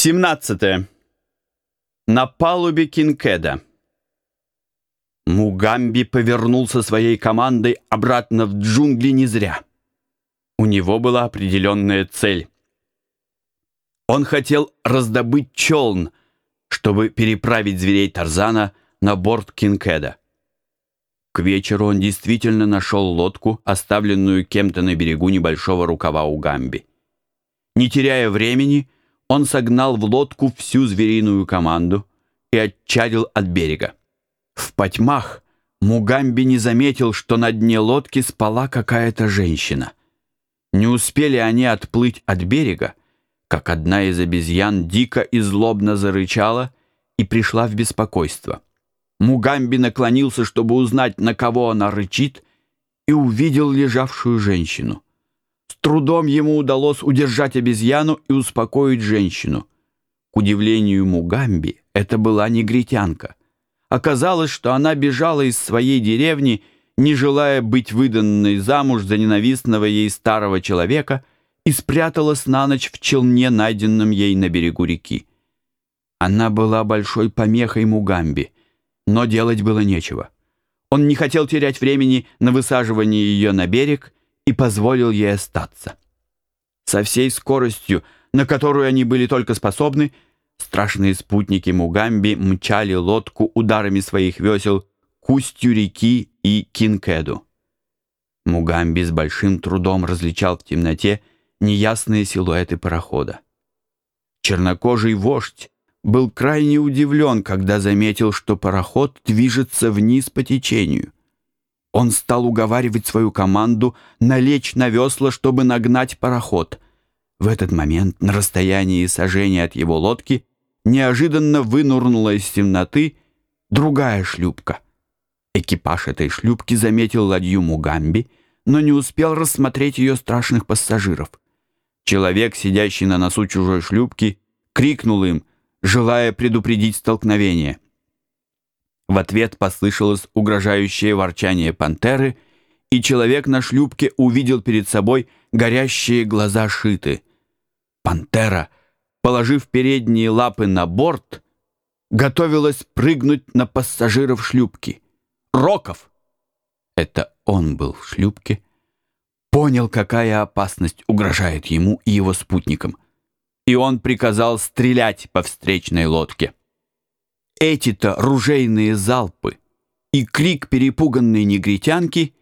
17. На палубе Кинкеда. Мугамби повернулся своей командой обратно в джунгли не зря. У него была определенная цель. Он хотел раздобыть челн, чтобы переправить зверей Тарзана на борт Кинкеда. К вечеру он действительно нашел лодку, оставленную кем-то на берегу небольшого рукава у Гамби. Не теряя времени, он согнал в лодку всю звериную команду и отчалил от берега. В потьмах Мугамби не заметил, что на дне лодки спала какая-то женщина. Не успели они отплыть от берега, как одна из обезьян дико и злобно зарычала и пришла в беспокойство. Мугамби наклонился, чтобы узнать, на кого она рычит, и увидел лежавшую женщину. С трудом ему удалось удержать обезьяну и успокоить женщину. К удивлению Мугамби, это была негритянка. Оказалось, что она бежала из своей деревни, не желая быть выданной замуж за ненавистного ей старого человека, и спряталась на ночь в челне, найденном ей на берегу реки. Она была большой помехой Мугамби, но делать было нечего. Он не хотел терять времени на высаживание ее на берег и позволил ей остаться. Со всей скоростью, на которую они были только способны, страшные спутники Мугамби мчали лодку ударами своих весел к устью реки и Кинкеду. Мугамби с большим трудом различал в темноте неясные силуэты парохода. Чернокожий вождь был крайне удивлен, когда заметил, что пароход движется вниз по течению. Он стал уговаривать свою команду налечь на весла, чтобы нагнать пароход. В этот момент, на расстоянии сожжения от его лодки, неожиданно вынурнула из темноты другая шлюпка. Экипаж этой шлюпки заметил ладью Мугамби, но не успел рассмотреть ее страшных пассажиров. Человек, сидящий на носу чужой шлюпки, крикнул им, желая предупредить столкновение — в ответ послышалось угрожающее ворчание пантеры, и человек на шлюпке увидел перед собой горящие глаза Шиты. Пантера, положив передние лапы на борт, готовилась прыгнуть на пассажиров шлюпки. Роков! Это он был в шлюпке. Понял, какая опасность угрожает ему и его спутникам. И он приказал стрелять по встречной лодке. Эти-то ружейные залпы и крик перепуганной негритянки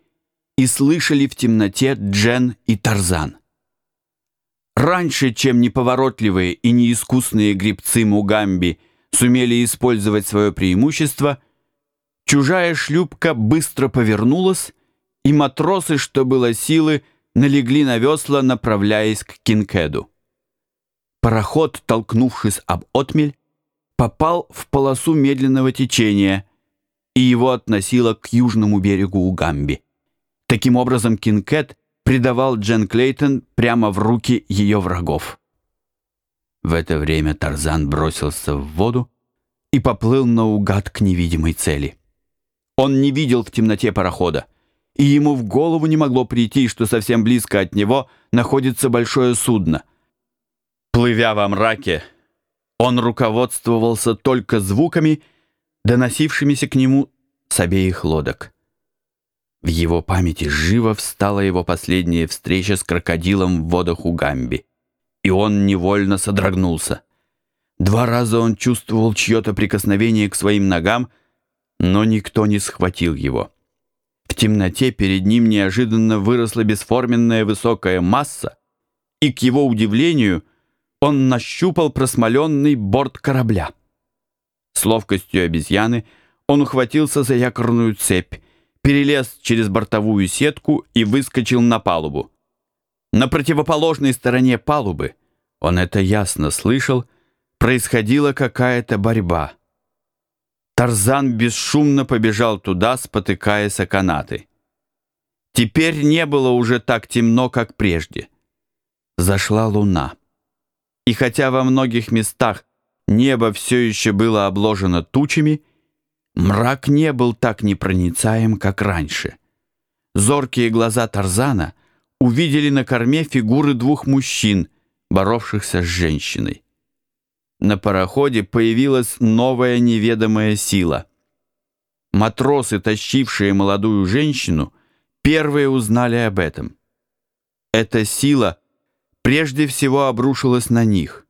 и слышали в темноте Джен и Тарзан. Раньше, чем неповоротливые и неискусные грибцы Мугамби сумели использовать свое преимущество, чужая шлюпка быстро повернулась, и матросы, что было силы, налегли на весла, направляясь к Кинкеду. Пароход, толкнувшись об отмель, попал в полосу медленного течения, и его относило к южному берегу Угамби. Таким образом, Кинкет предавал Джен Клейтон прямо в руки ее врагов. В это время Тарзан бросился в воду и поплыл наугад к невидимой цели. Он не видел в темноте парохода, и ему в голову не могло прийти, что совсем близко от него находится большое судно. Плывя во мраке, он руководствовался только звуками, доносившимися к нему с обеих лодок. В его памяти живо встала его последняя встреча с крокодилом в водах Угамби, и он невольно содрогнулся. Два раза он чувствовал чье-то прикосновение к своим ногам, но никто не схватил его. В темноте перед ним неожиданно выросла бесформенная высокая масса, и, к его удивлению, — он нащупал просмоленный борт корабля. С ловкостью обезьяны он ухватился за якорную цепь, перелез через бортовую сетку и выскочил на палубу. На противоположной стороне палубы, он это ясно слышал, происходила какая-то борьба. Тарзан бесшумно побежал туда, спотыкаясь о канаты. Теперь не было уже так темно, как прежде. Зашла луна. И хотя во многих местах небо все еще было обложено тучами, мрак не был так непроницаем, как раньше. Зоркие глаза Тарзана увидели на корме фигуры двух мужчин, боровшихся с женщиной. на пароходе появилась новая неведомая сила. Матросы, тащившие молодую женщину, первые узнали об этом. Эта сила прежде всего обрушилась на них.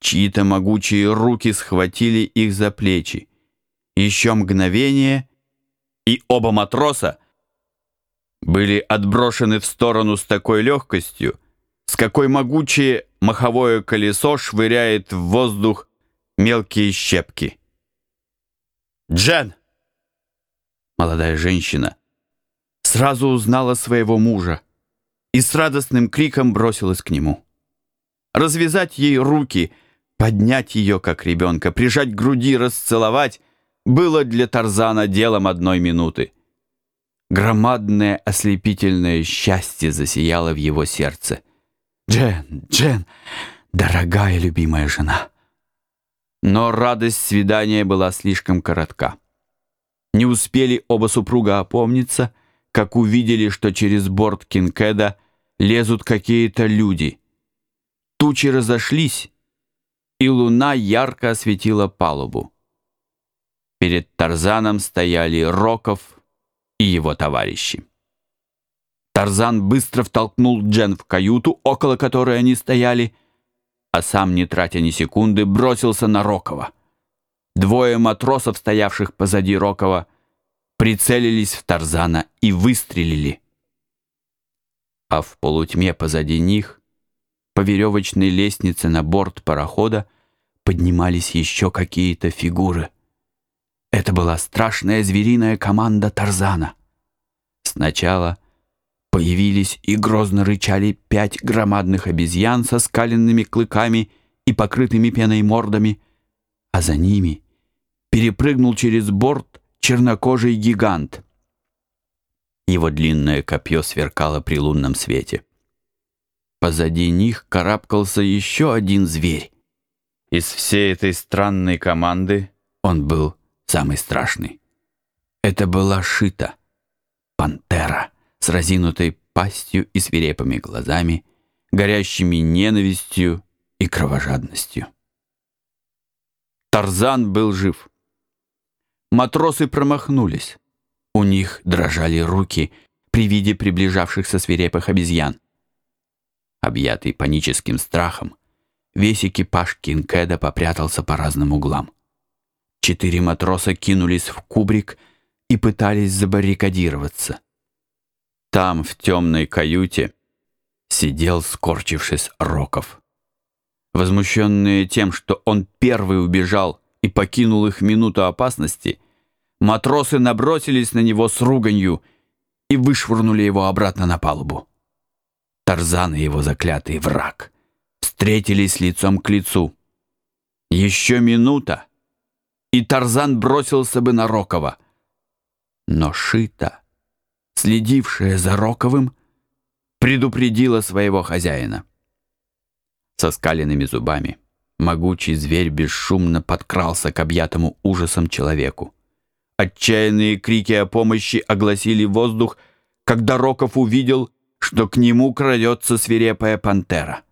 Чьи-то могучие руки схватили их за плечи. Еще мгновение, и оба матроса были отброшены в сторону с такой легкостью, с какой могучее маховое колесо швыряет в воздух мелкие щепки. «Джен!» Молодая женщина сразу узнала своего мужа и с радостным криком бросилась к нему. Развязать ей руки, поднять ее, как ребенка, прижать к груди, расцеловать было для Тарзана делом одной минуты. Громадное ослепительное счастье засияло в его сердце. «Джен, Джен, дорогая любимая жена!» Но радость свидания была слишком коротка. Не успели оба супруга опомниться, как увидели, что через борт Кинкеда лезут какие-то люди. Тучи разошлись, и луна ярко осветила палубу. Перед Тарзаном стояли Роков и его товарищи. Тарзан быстро втолкнул Джен в каюту, около которой они стояли, а сам, не тратя ни секунды, бросился на Рокова. Двое матросов, стоявших позади Рокова, прицелились в Тарзана и выстрелили. А в полутьме позади них, по веревочной лестнице на борт парохода, поднимались еще какие-то фигуры. Это была страшная звериная команда Тарзана. Сначала появились и грозно рычали пять громадных обезьян со скаленными клыками и покрытыми пеной мордами, а за ними перепрыгнул через борт чернокожий гигант. Его длинное копье сверкало при лунном свете. Позади них карабкался еще один зверь. Из всей этой странной команды он был самый страшный. Это была Шита, пантера с разинутой пастью и свирепыми глазами, горящими ненавистью и кровожадностью. Тарзан был жив. Матросы промахнулись. У них дрожали руки при виде приближавшихся свирепых обезьян. Объятый паническим страхом, весь экипаж Кинкеда попрятался по разным углам. Четыре матроса кинулись в кубрик и пытались забаррикадироваться. Там, в темной каюте, сидел, скорчившись, Роков. Возмущенные тем, что он первый убежал и покинул их минуту опасности, матросы набросились на него с руганью и вышвырнули его обратно на палубу. Тарзан и его заклятый враг встретились лицом к лицу. Еще минута, и Тарзан бросился бы на Рокова. Но Шита, следившая за Роковым, предупредила своего хозяина. Со скаленными зубами могучий зверь бесшумно подкрался к объятому ужасом человеку. Отчаянные крики о помощи огласили воздух, когда Роков увидел, что к нему крадется свирепая пантера.